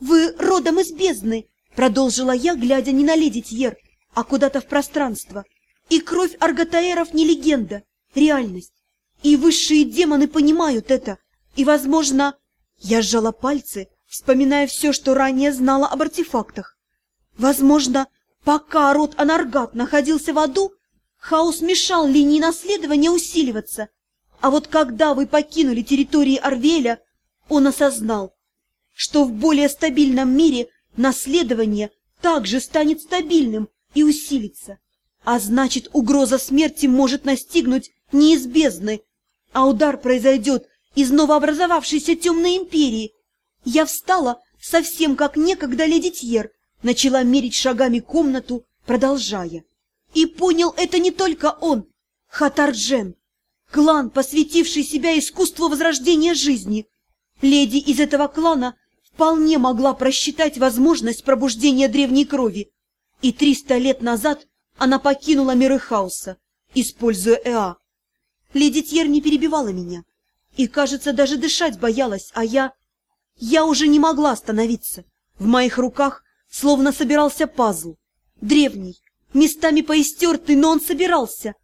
вы родом из бездны, продолжила я, глядя не на леди Тьер, а куда-то в пространство. И кровь арготаэров не легенда, реальность. И высшие демоны понимают это. И, возможно, я сжала пальцы, вспоминая все, что ранее знала об артефактах. Возможно, пока род Анаргат находился в аду, хаос мешал линии наследования усиливаться. А вот когда вы покинули территории Арвеля, он осознал, что в более стабильном мире наследование также станет стабильным и усилится. А значит, угроза смерти может настигнуть не а удар произойдет из новообразовавшейся темной империи. Я встала совсем как некогда леди Тьер, начала мерить шагами комнату, продолжая. И понял это не только он, Хатарджен, клан, посвятивший себя искусству возрождения жизни. Леди из этого клана вполне могла просчитать возможность пробуждения древней крови. И триста лет назад она покинула миры хаоса, используя Эа. Леди Тьер не перебивала меня. И, кажется, даже дышать боялась, а я... Я уже не могла остановиться. В моих руках словно собирался пазл. Древний, местами поистертый, но он собирался.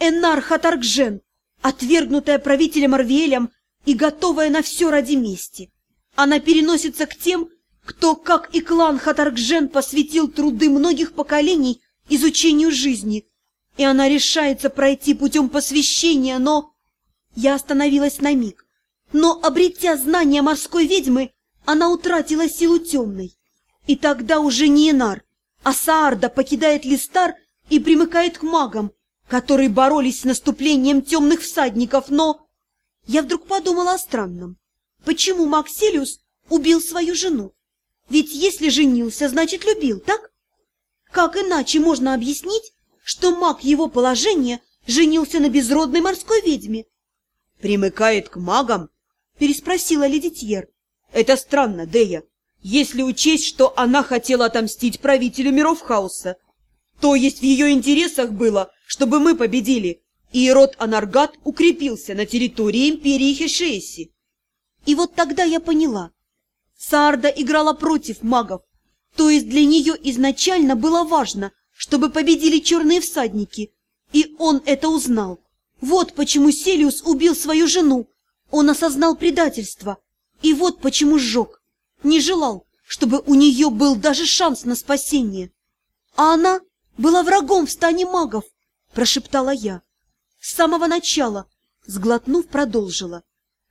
Энар Хатаргжен, отвергнутая правителем Арвиэлем и готовая на все ради мести. Она переносится к тем, кто, как и клан Хатаргжен, посвятил труды многих поколений изучению жизни. И она решается пройти путем посвящения, но... Я остановилась на миг. Но, обретя знания морской ведьмы, она утратила силу темной. И тогда уже не Энар, а Саарда покидает Листар и примыкает к магам, которые боролись с наступлением темных всадников, но... Я вдруг подумала о странном. Почему Максилиус убил свою жену? Ведь если женился, значит любил, так? Как иначе можно объяснить, что маг его положения женился на безродной морской ведьме? «Примыкает к магам?» — переспросила леди Тьер. «Это странно, Дея, если учесть, что она хотела отомстить правителю миров хаоса. То есть в ее интересах было, чтобы мы победили, и род Анаргат укрепился на территории империи Хешеси. И вот тогда я поняла. Саарда играла против магов, то есть для нее изначально было важно, чтобы победили черные всадники, и он это узнал. Вот почему Селиус убил свою жену. Он осознал предательство. И вот почему сжег. Не желал, чтобы у нее был даже шанс на спасение. А она была врагом в стане магов, прошептала я. С самого начала, сглотнув, продолжила.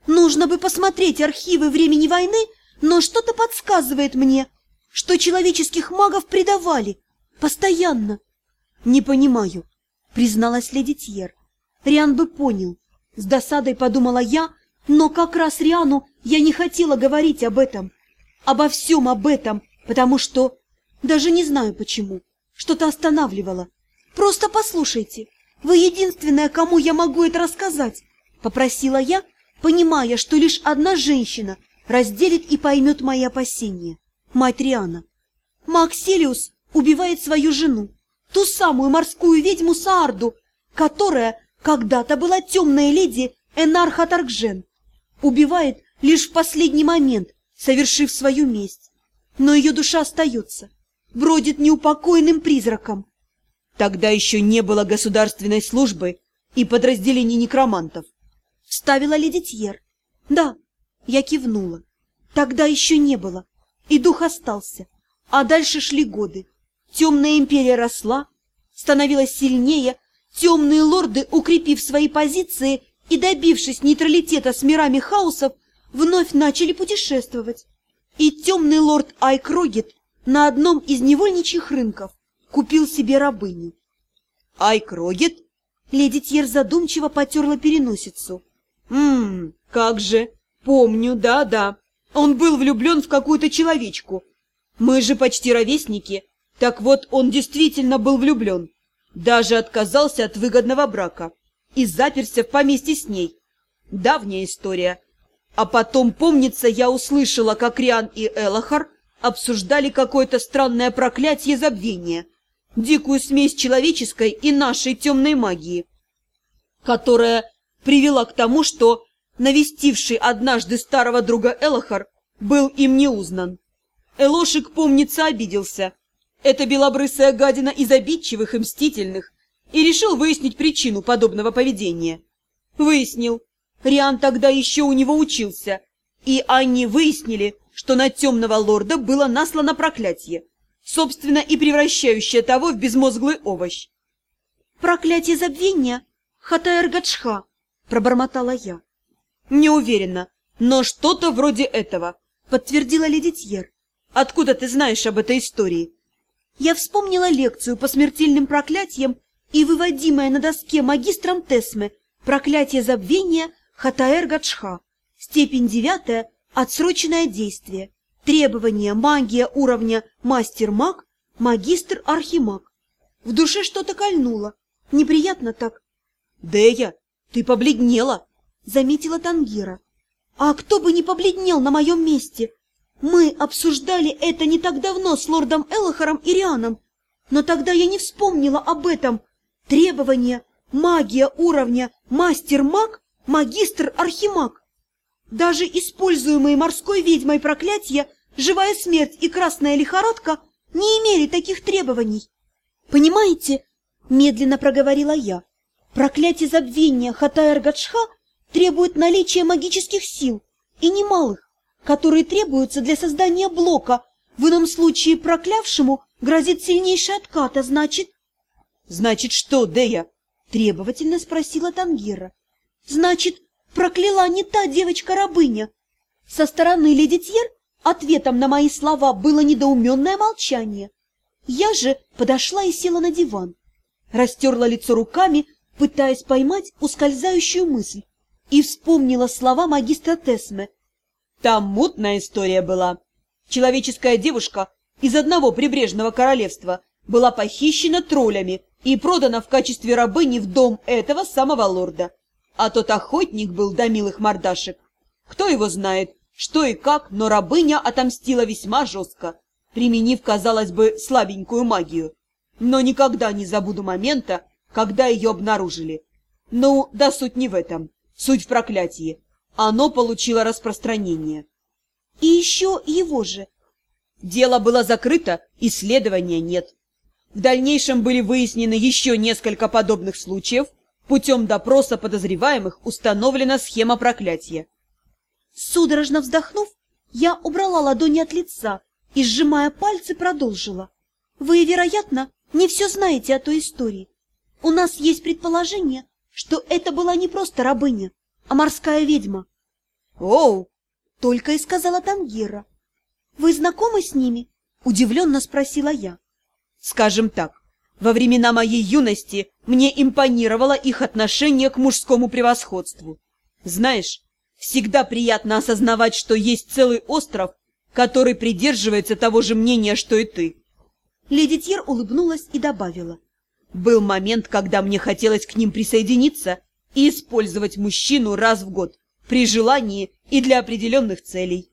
Нужно бы посмотреть архивы времени войны, но что-то подсказывает мне, что человеческих магов предавали. Постоянно. Не понимаю, призналась леди Тьер. Риан бы понял. С досадой подумала я, но как раз Риану я не хотела говорить об этом. Обо всем об этом, потому что... Даже не знаю почему. Что-то останавливало. Просто послушайте. Вы единственная, кому я могу это рассказать. Попросила я, понимая, что лишь одна женщина разделит и поймет мои опасения. Мать Риана. Максилиус убивает свою жену, ту самую морскую ведьму Саарду, которая когда-то была темная леди Энарха Таргжен. Убивает лишь в последний момент, совершив свою месть. Но ее душа остается, бродит неупокоенным призраком. Тогда еще не было государственной службы и подразделений некромантов. Вставила леди Тьер. Да, я кивнула. Тогда еще не было, и дух остался. А дальше шли годы. Темная империя росла, становилась сильнее, Темные лорды, укрепив свои позиции и добившись нейтралитета с мирами хаосов, вновь начали путешествовать. И темный лорд Айкрогет на одном из невольничьих рынков купил себе рабыню. Айкрогет? Леди Тьер задумчиво потерла переносицу. Ммм, как же, помню, да-да. Он был влюблен в какую-то человечку. Мы же почти ровесники. Так вот, он действительно был влюблен. Даже отказался от выгодного брака и заперся в поместье с ней. Давняя история. А потом, помнится, я услышала, как Риан и Элохар обсуждали какое-то странное проклятие забвения, дикую смесь человеческой и нашей темной магии, которая привела к тому, что навестивший однажды старого друга Элохар был им не узнан. Элошик, помнится, обиделся. Это белобрысая гадина из обидчивых и мстительных, и решил выяснить причину подобного поведения. Выяснил. Риан тогда еще у него учился, и они выяснили, что на темного лорда было наслано проклятие, собственно и превращающее того в безмозглый овощ. «Проклятие забвения Хатаэр-Гадшха», — пробормотала я. «Не уверена, но что-то вроде этого», — подтвердила леди Тьер. «Откуда ты знаешь об этой истории?» Я вспомнила лекцию по смертельным проклятиям и выводимое на доске магистром Тесме проклятие забвения Хатаэр-Гадшха, степень девятая, отсроченное действие, требования магия уровня мастер-маг, магистр-архимаг. В душе что-то кольнуло, неприятно так. «Дея, ты побледнела!» — заметила Тангира. «А кто бы не побледнел на моем месте? Мы обсуждали это не так давно с лордом Элохором и Рианом, но тогда я не вспомнила об этом. Требования, магия уровня мастер-маг, магистр-архимаг. Даже используемые морской ведьмой проклятия «Живая смерть» и «Красная лихорадка» не имели таких требований. «Понимаете?» – медленно проговорила я. «Проклятие забвения Хатаэр-Гадшха требует наличия магических сил, и немалых, которые требуются для создания блока. В ином случае проклявшему грозит сильнейший откат, а значит...» «Значит что, Дея?» – требовательно спросила Тангира. «Значит, прокляла не та девочка-рабыня!» Со стороны леди Тьер ответом на мои слова было недоуменное молчание. Я же подошла и села на диван. Растерла лицо руками, пытаясь поймать ускользающую мысль, и вспомнила слова магистра Тесме. Там мутная история была. Человеческая девушка из одного прибрежного королевства была похищена троллями и продана в качестве рабыни в дом этого самого лорда. А тот охотник был до милых мордашек. Кто его знает, что и как, но рабыня отомстила весьма жестко применив, казалось бы, слабенькую магию. Но никогда не забуду момента, когда ее обнаружили. Ну, да суть не в этом. Суть в проклятии. Оно получило распространение. И еще его же. Дело было закрыто, исследования нет. В дальнейшем были выяснены еще несколько подобных случаев. Путем допроса подозреваемых установлена схема проклятия. Судорожно вздохнув, я убрала ладони от лица, и, сжимая пальцы, продолжила. Вы, вероятно, не все знаете о той истории. У нас есть предположение, что это была не просто рабыня, а морская ведьма. Оу! Только и сказала Тангира. Вы знакомы с ними? Удивленно спросила я. Скажем так, во времена моей юности мне импонировало их отношение к мужскому превосходству. Знаешь, всегда приятно осознавать, что есть целый остров, который придерживается того же мнения, что и ты. Леди Тьер улыбнулась и добавила. Был момент, когда мне хотелось к ним присоединиться и использовать мужчину раз в год, при желании и для определенных целей.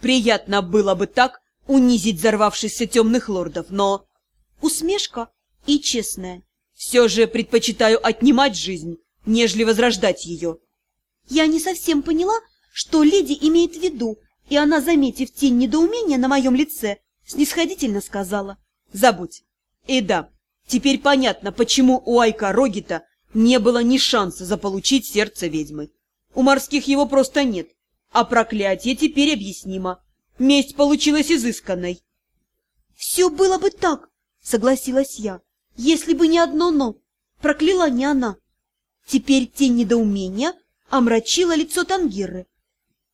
Приятно было бы так унизить взорвавшихся темных лордов, но... Усмешка и честная. Все же предпочитаю отнимать жизнь, нежели возрождать ее. Я не совсем поняла, что леди имеет в виду, и она, заметив тень недоумения на моем лице, снисходительно сказала «Забудь». И да, теперь понятно, почему у Айка Рогита не было ни шанса заполучить сердце ведьмы. У морских его просто нет, а проклятие теперь объяснимо. Месть получилась изысканной. «Все было бы так», — согласилась я, — «если бы не одно «но». Прокляла не она». Теперь тень недоумения омрачила лицо Тангиры.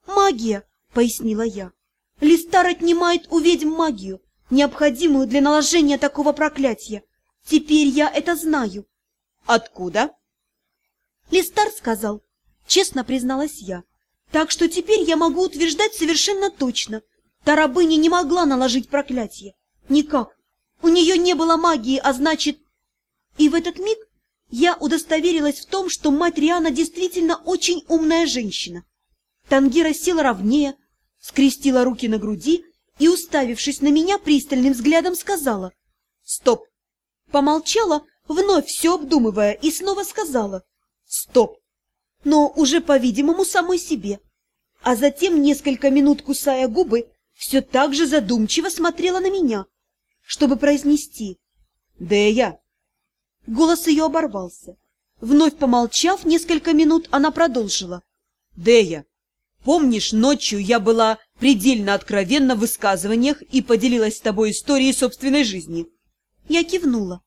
«Магия!» — пояснила я. «Листар отнимает у ведьм магию, необходимую для наложения такого проклятия. Теперь я это знаю». «Откуда?» Листар сказал, честно призналась я. «Так что теперь я могу утверждать совершенно точно. Та рабыня не могла наложить проклятие. Никак. У нее не было магии, а значит...» И в этот миг я удостоверилась в том, что мать Риана действительно очень умная женщина. Тангира села ровнее, скрестила руки на груди и, уставившись на меня пристальным взглядом, сказала «Стоп!». Помолчала, вновь все обдумывая, и снова сказала «Стоп!», но уже, по-видимому, самой себе. А затем, несколько минут кусая губы, все так же задумчиво смотрела на меня, чтобы произнести «Дея!». Голос ее оборвался. Вновь помолчав несколько минут, она продолжила. «Дея, помнишь, ночью я была предельно откровенна в высказываниях и поделилась с тобой историей собственной жизни?» Я кивнула.